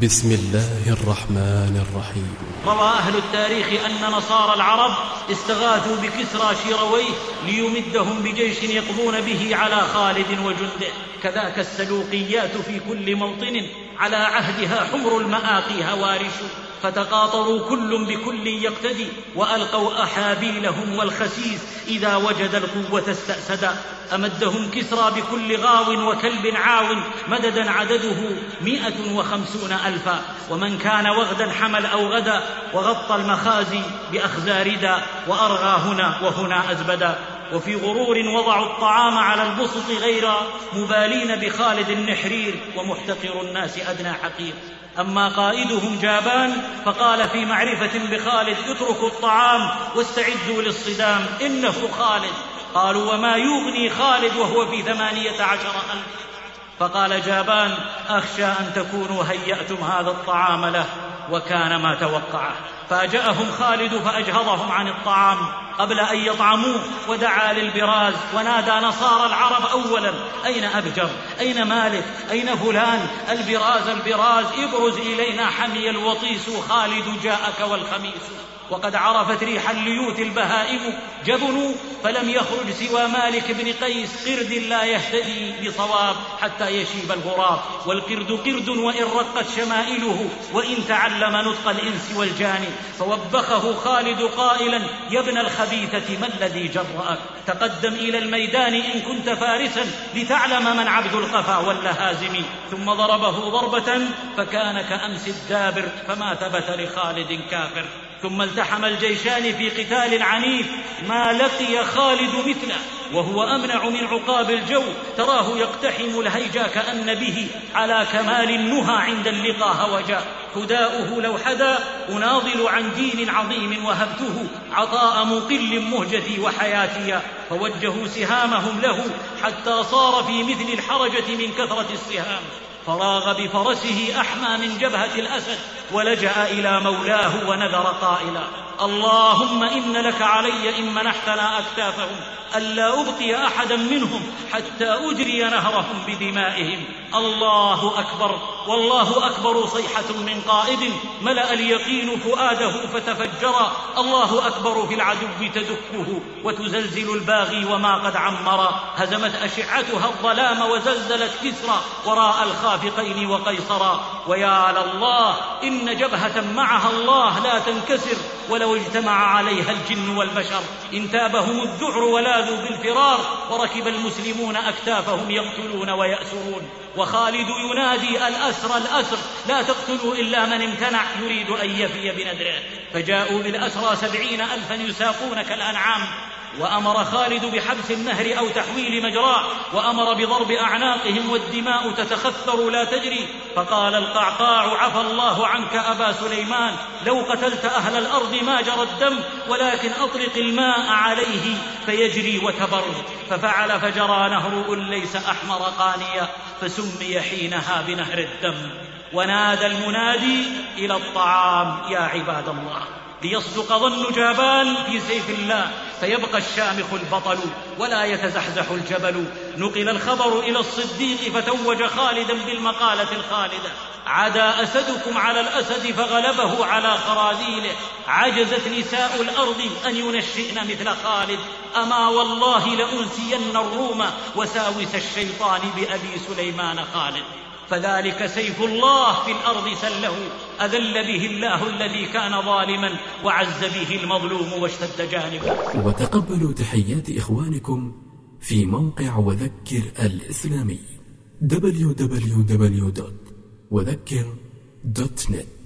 بسم الله الرحمن الرحيم. روى أهل التاريخ أن نصارى العرب استغاثوا بكسرى شيرويه ليمدهم بجيش يقضون به على خالد وجنده. كذاك السلوقيات في كل موطن. على عهدها حمر المآقي هوارش فتقاطروا كل بكل يقتدي وألقوا أحابيلهم والخسيس إذا وجد القوة استأسدا. أمدهم كسرى بكل غاو وكلب عاو مددا عدده مائه وخمسون ألفا. ومن كان وغدا حمل أو غدا وغطى المخازي بأخزار دا وأرغى هنا وهنا أزبدا. وفي غرور وضعوا الطعام على البسط غير مبالين بخالد النحرير ومحتقر الناس أدنى حقير. أما قائدهم جابان فقال في معرفة بخالد اتركوا الطعام واستعدوا للصدام إنه خالد. قالوا وما يغني خالد وهو في ثمانية عشر ألف؟ فقال جابان أخشى أن تكونوا هيأتم هذا الطعام له وكان ما توقعه. فاجاهم خالد فأجهضهم عن الطعام قبل أن يطعموه ودعا للبراز ونادى نصارى العرب اولا أين أبجر؟ أين مالك؟ أين فلان؟ البراز البراز ابرز إلينا حمي الوطيس خالد جاءك والخميس. وقد عرفت ريح الليوت البهائم جبنوا فلم يخرج سوى مالك بن قيس قرد لا يهتدي بصواب حتى يشيب الغراب. والقرد قرد وإن رقت شمائله وإن تعلم نطق الإنس والجان. فوبخه خالد قائلا يا ابن الخبيثة ما الذي جرأك؟ تقدم إلى الميدان إن كنت فارسا لتعلم من عبد القفا واللهازم. ثم ضربه ضربة فكان كأمس الدابر فما ثبت لخالد كافر. ثم التحم الجيشان في قتال عنيف ما لقي خالد مثله وهو أمنع من عقاب الجو. تراه يقتحم الهيجا كأن به على كمال النهى عند اللقى هوجا. هداؤه لو حدا أناضل عن دين عظيم وهبته عطاء مقل مهجتي وحياتي فوجهوا سهامهم له حتى صار في مثل الحرجة من كثرة السهام. فراغ بفرسه أحمى من جبهة الأسد ولجأ إلى مولاه ونذر قائلا اللهم إن لك علي إن منحتنا أكتافهم ألا أبقي أحدا منهم حتى أجري نهرهم بدمائهم. الله أكبر. والله أكبر صيحة من قائد ملأ اليقين فؤاده فتفجرا الله أكبر في العدو تدكه وتزلزل الباغي وما قد عمرا هزمت أشعتها الظلام وزلزلت كسرى. وراء الخافقين وقيصرا. ويا لله إن جبهة معها الله لا تنكسر ولو اجتمع عليها الجن والبشر. إن تابهم الذعر ولاذوا بالفرار وركب المسلمون أكتافهم يقتلون ويأسرون. وخالد ينادي الأسر الأسر لا تقتلوا إلا من امتنع يريد أن يفي بنذره. فجاءوا بالأسرى سبعين الفا يساقون كالانعام وأمر خالد بحبس النهر أو تحويل مجراه وأمر بضرب أعناقهم والدماء تتخثر لا تجري. فقال القعقاع عفى الله عنك أبا سليمان لو قتلت أهل الأرض ما جرى الدم ولكن اطلق الماء عليه فيجري وتبر. ففعل فجرى نهر ليس أحمر قانيا فسمي حينها بنهر الدم. ونادى المنادي إلى الطعام يا عباد الله. ليصدق ظن جابان في سيف الله. فيبقى الشامخ البطل ولا يتزحزح الجبل. نقل الخبر إلى الصديق فتوج خالدا بالمقالة الخالدة. عدا أسدكم على الأسد فغلبه على خراذيله. عجزت نساء الأرض أن ينشئن مثل خالد. أما والله لأنسين الروم وساوس الشيطان بأبي سليمان خالد. فذلك سيف الله في الأرض سله. اذل به الله الذي كان ظالما وعز به المظلوم واشتد جانبه. وتقبلوا تحيات إخوانكم في موقع وذكر الإسلامي www.وذكر.net